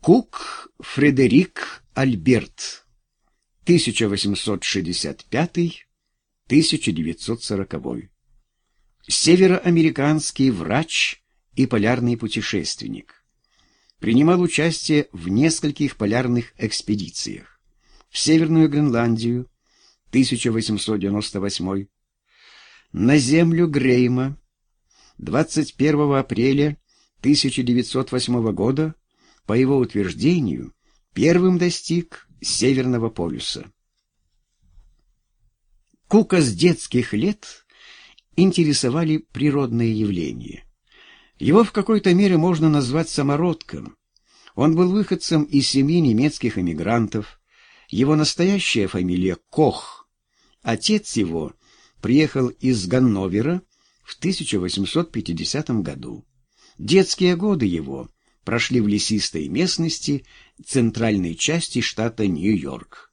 Кук Фредерик Альберт 1865-1940 Североамериканский врач и полярный путешественник. Принимал участие в нескольких полярных экспедициях. В Северную Гренландию 1898 на землю Грейма 21 апреля 1908 года, по его утверждению, первым достиг Северного полюса. Кука с детских лет интересовали природные явления. Его в какой-то мере можно назвать самородком. Он был выходцем из семьи немецких эмигрантов. Его настоящая фамилия Кох. Отец его приехал из Ганновера в 1850 году. Детские годы его прошли в лесистой местности центральной части штата Нью-Йорк.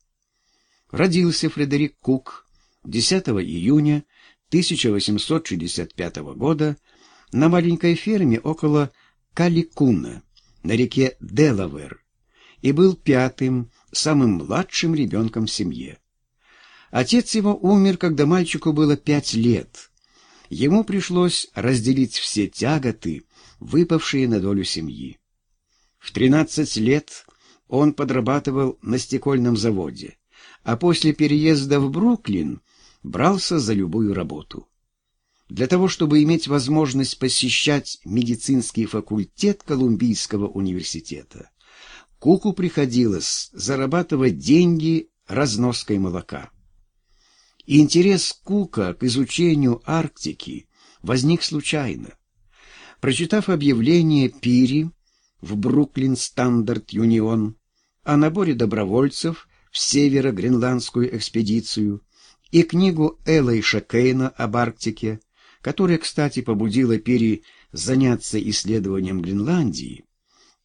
Родился Фредерик Кук 10 июня 1865 года на маленькой ферме около Каликуна на реке Делавер и был пятым, самым младшим ребенком в семье. Отец его умер, когда мальчику было пять лет. Ему пришлось разделить все тяготы, выпавшие на долю семьи. В 13 лет он подрабатывал на стекольном заводе, а после переезда в Бруклин брался за любую работу. Для того, чтобы иметь возможность посещать медицинский факультет Колумбийского университета, Куку приходилось зарабатывать деньги разноской молока. Интерес Кука к изучению Арктики возник случайно. Прочитав объявление Пири в Бруклин Стандарт Юнион о наборе добровольцев в северо-гренландскую экспедицию и книгу Элайша Кейна об Арктике, которая, кстати, побудила Пири заняться исследованием Гренландии,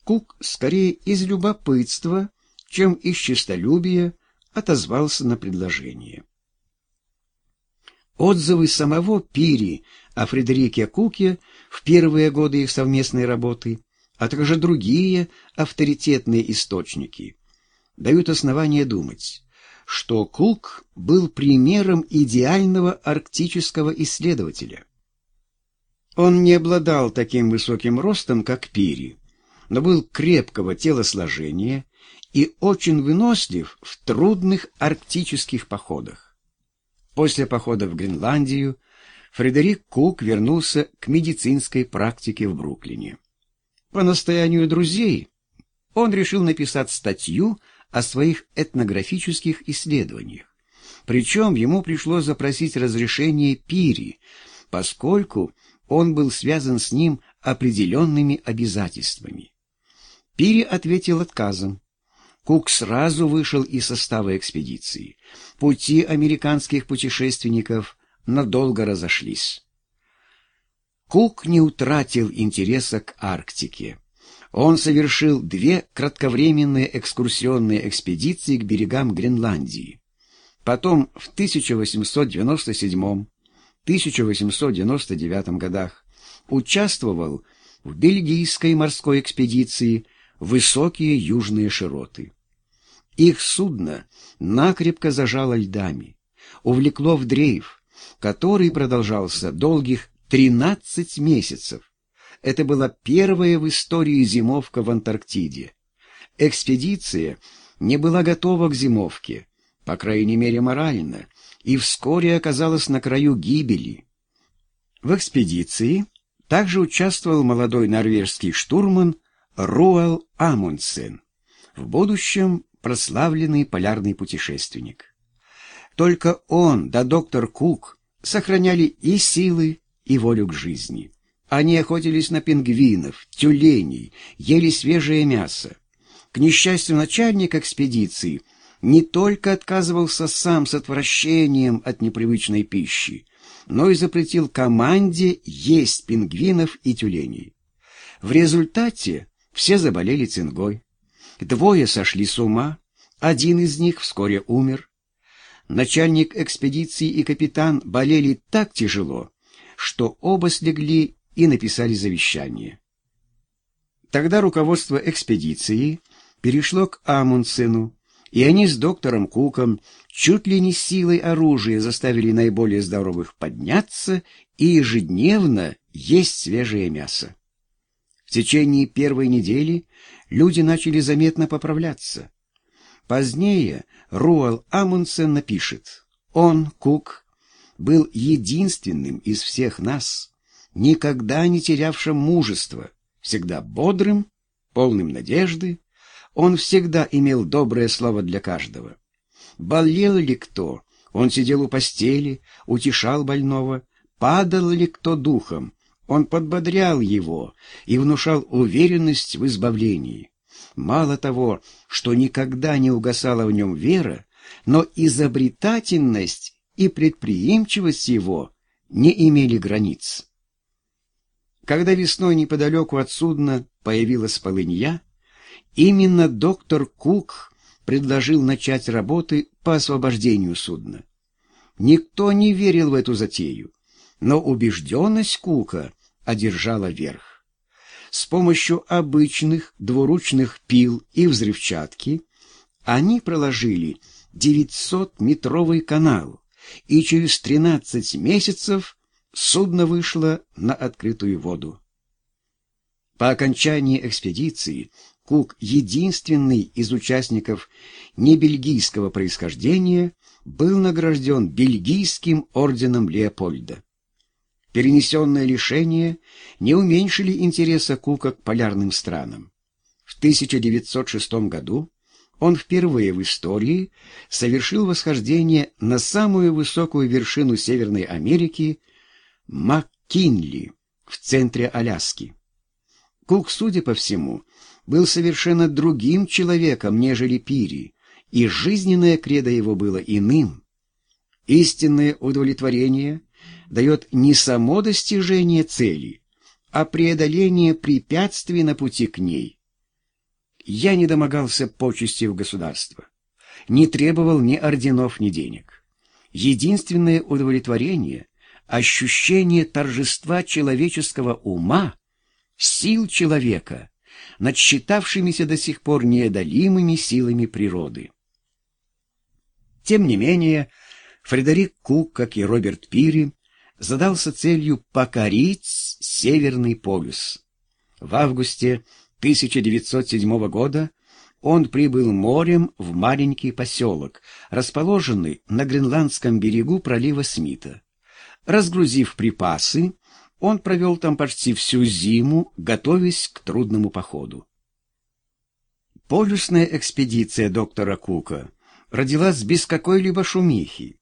Кук скорее из любопытства, чем из честолюбия отозвался на предложение. Отзывы самого Пири о Фредерике Куке в первые годы их совместной работы, а также другие авторитетные источники, дают основание думать, что Кук был примером идеального арктического исследователя. Он не обладал таким высоким ростом, как Пири, но был крепкого телосложения и очень вынослив в трудных арктических походах. После похода в Гренландию Фредерик Кук вернулся к медицинской практике в Бруклине. По настоянию друзей он решил написать статью о своих этнографических исследованиях. Причем ему пришлось запросить разрешение Пири, поскольку он был связан с ним определенными обязательствами. Пири ответил отказом. Кук сразу вышел из состава экспедиции. Пути американских путешественников надолго разошлись. Кук не утратил интереса к Арктике. Он совершил две кратковременные экскурсионные экспедиции к берегам Гренландии. Потом в 1897-1899 годах участвовал в бельгийской морской экспедиции высокие южные широты. Их судно накрепко зажало льдами, увлекло в дрейф, который продолжался долгих 13 месяцев. Это была первая в истории зимовка в Антарктиде. Экспедиция не была готова к зимовке, по крайней мере морально, и вскоре оказалась на краю гибели. В экспедиции также участвовал молодой норвежский штурман Руэл Амундсен, в будущем прославленный полярный путешественник. Только он да доктор Кук сохраняли и силы, и волю к жизни. Они охотились на пингвинов, тюленей, ели свежее мясо. К несчастью, начальник экспедиции не только отказывался сам с отвращением от непривычной пищи, но и запретил команде есть пингвинов и тюленей. В результате все заболели цингой. Двое сошли с ума, один из них вскоре умер. Начальник экспедиции и капитан болели так тяжело, что оба слегли и написали завещание. Тогда руководство экспедиции перешло к Амундсену, и они с доктором Куком чуть ли не силой оружия заставили наиболее здоровых подняться и ежедневно есть свежее мясо. В течение первой недели люди начали заметно поправляться. Позднее Руал Амундсен напишет, он, Кук, был единственным из всех нас, никогда не терявшим мужества, всегда бодрым, полным надежды, он всегда имел доброе слово для каждого. Болел ли кто, он сидел у постели, утешал больного, падал ли кто духом, он подбодрял его и внушал уверенность в избавлении. Мало того, что никогда не угасала в нем вера, но изобретательность и предприимчивость его не имели границ. Когда весной неподалеку от судна появилась полынья, Именно доктор Кук предложил начать работы по освобождению судна. Никто не верил в эту затею, но убежденность Кука одержала верх. С помощью обычных двуручных пил и взрывчатки они проложили 900-метровый канал, и через 13 месяцев судно вышло на открытую воду. По окончании экспедиции Кук, единственный из участников небельгийского происхождения, был награжден бельгийским орденом Леопольда. Перенесенные лишения не уменьшили интереса Кука к полярным странам. В 1906 году он впервые в истории совершил восхождение на самую высокую вершину Северной Америки – МакКинли в центре Аляски. Кук, судя по всему, был совершенно другим человеком, нежели Пири, и жизненное кредо его было иным. Истинное удовлетворение дает не само достижение цели, а преодоление препятствий на пути к ней. Я не домогался почести в государство, не требовал ни орденов, ни денег. Единственное удовлетворение — ощущение торжества человеческого ума, сил человека — над считавшимися до сих пор неодолимыми силами природы. Тем не менее, Фредерик Кук, как и Роберт Пири, задался целью покорить Северный полюс. В августе 1907 года он прибыл морем в маленький поселок, расположенный на гренландском берегу пролива Смита. Разгрузив припасы, он провел там почти всю зиму, готовясь к трудному походу. Полюсная экспедиция доктора Кука родилась без какой-либо шумихи.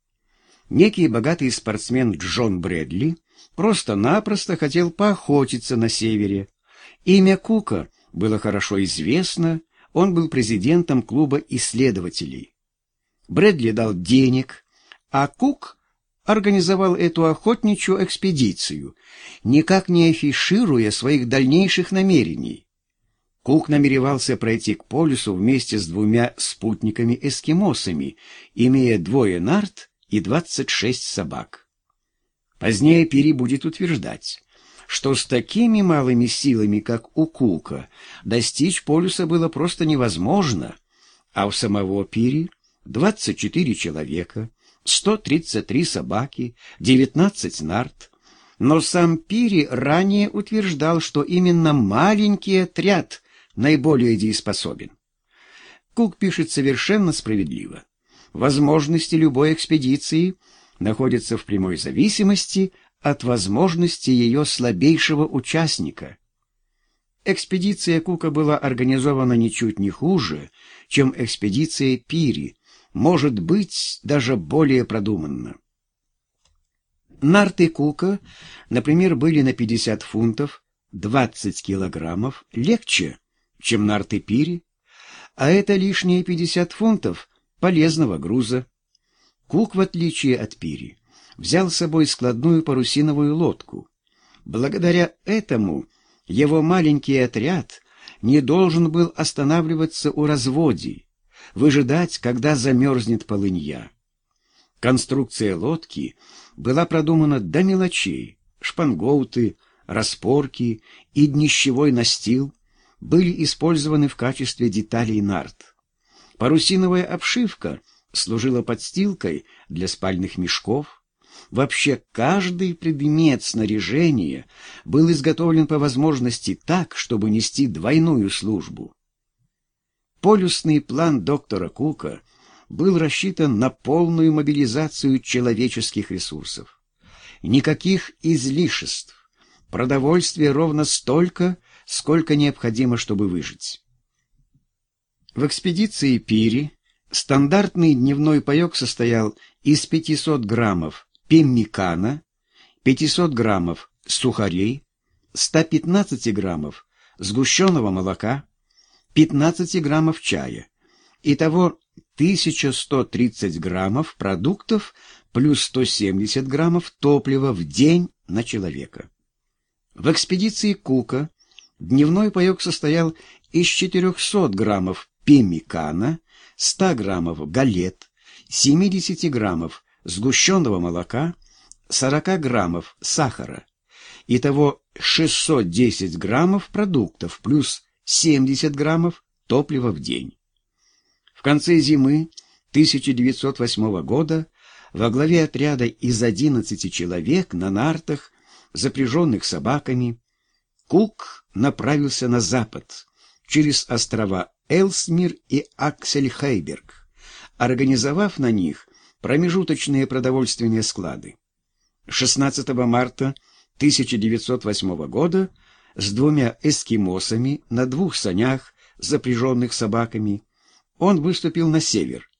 Некий богатый спортсмен Джон Брэдли просто-напросто хотел поохотиться на севере. Имя Кука было хорошо известно, он был президентом клуба исследователей. Брэдли дал денег, а Кук организовал эту охотничью экспедицию, никак не афишируя своих дальнейших намерений. Кук намеревался пройти к полюсу вместе с двумя спутниками-эскимосами, имея двое нарт и двадцать шесть собак. Позднее Пири будет утверждать, что с такими малыми силами, как у Кука, достичь полюса было просто невозможно, а у самого Пири 24 человека, 133 собаки, 19 нарт. Но сам Пири ранее утверждал, что именно маленький отряд наиболее дееспособен. Кук пишет совершенно справедливо. Возможности любой экспедиции находятся в прямой зависимости от возможности ее слабейшего участника. Экспедиция Кука была организована ничуть не хуже, чем экспедиция Пири, может быть, даже более продуманно. Нарты Кука, например, были на 50 фунтов, 20 килограммов легче, чем нарты Пири, а это лишние 50 фунтов полезного груза. Кук, в отличие от Пири, взял с собой складную парусиновую лодку. Благодаря этому его маленький отряд не должен был останавливаться у разводий, выжидать, когда замерзнет полынья. Конструкция лодки была продумана до мелочей, шпангоуты, распорки и днищевой настил, были использованы в качестве деталей нарт. Парусиновая обшивка служила подстилкой для спальных мешков. Вообще каждый предмет снаряжения был изготовлен по возможности так, чтобы нести двойную службу. Полюсный план доктора Кука был рассчитан на полную мобилизацию человеческих ресурсов. Никаких излишеств, продовольствия ровно столько, сколько необходимо, чтобы выжить. В экспедиции Пири стандартный дневной паек состоял из 500 граммов пеммикана, 500 граммов сухарей, 115 граммов сгущенного молока, 15 граммов чая. Итого 1130 граммов продуктов плюс 170 граммов топлива в день на человека. В экспедиции Кука дневной паек состоял из 400 граммов пеммикана, 100 граммов галет, 70 граммов сгущенного молока, 40 граммов сахара. Итого 610 граммов продуктов плюс 70 граммов топлива в день. В конце зимы 1908 года во главе отряда из 11 человек на нартах, запряженных собаками, Кук направился на запад, через острова Элсмир и Аксельхейберг, организовав на них промежуточные продовольственные склады. 16 марта 1908 года с двумя эскимосами на двух санях, запряженных собаками, он выступил на север.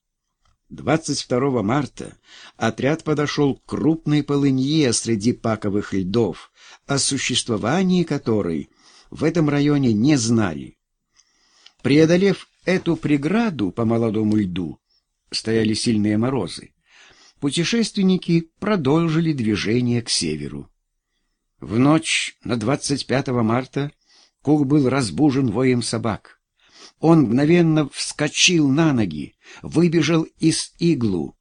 22 марта отряд подошел к крупной полынье среди паковых льдов, о существовании которой в этом районе не знали. Преодолев эту преграду по молодому льду, стояли сильные морозы, путешественники продолжили движение к северу. В ночь на 25 марта Кук был разбужен воем собак. Он мгновенно вскочил на ноги, выбежал из иглу.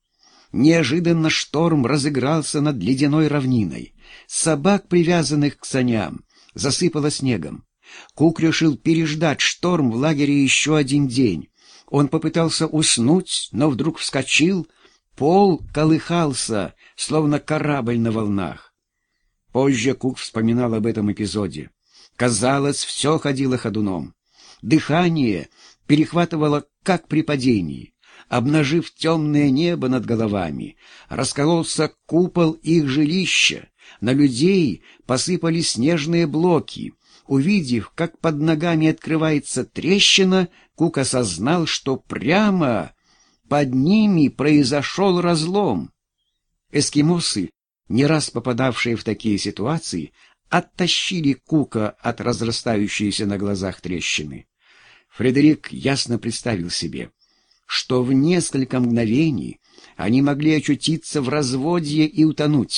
Неожиданно шторм разыгрался над ледяной равниной. Собак, привязанных к саням, засыпало снегом. Кук решил переждать шторм в лагере еще один день. Он попытался уснуть, но вдруг вскочил. Пол колыхался, словно корабль на волнах. Позже Кук вспоминал об этом эпизоде. Казалось, все ходило ходуном. Дыхание перехватывало, как при падении. Обнажив темное небо над головами, раскололся купол их жилища. На людей посыпались снежные блоки. Увидев, как под ногами открывается трещина, Кук осознал, что прямо под ними произошел разлом. Эскимосы не раз попадавшие в такие ситуации, оттащили Кука от разрастающейся на глазах трещины. Фредерик ясно представил себе, что в несколько мгновений они могли очутиться в разводье и утонуть.